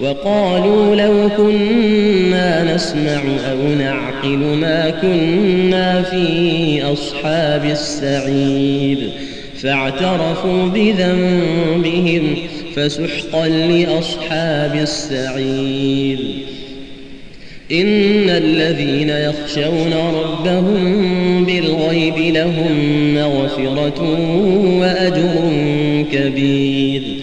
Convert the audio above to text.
وقالوا لو كنا نسمع أو نعقل ما كنا في أصحاب السعير فاعترفوا بذنبهم فسحقا لأصحاب السعير إن الذين يخشون ربهم بالغيب لهم مغفرة وأجر كبير.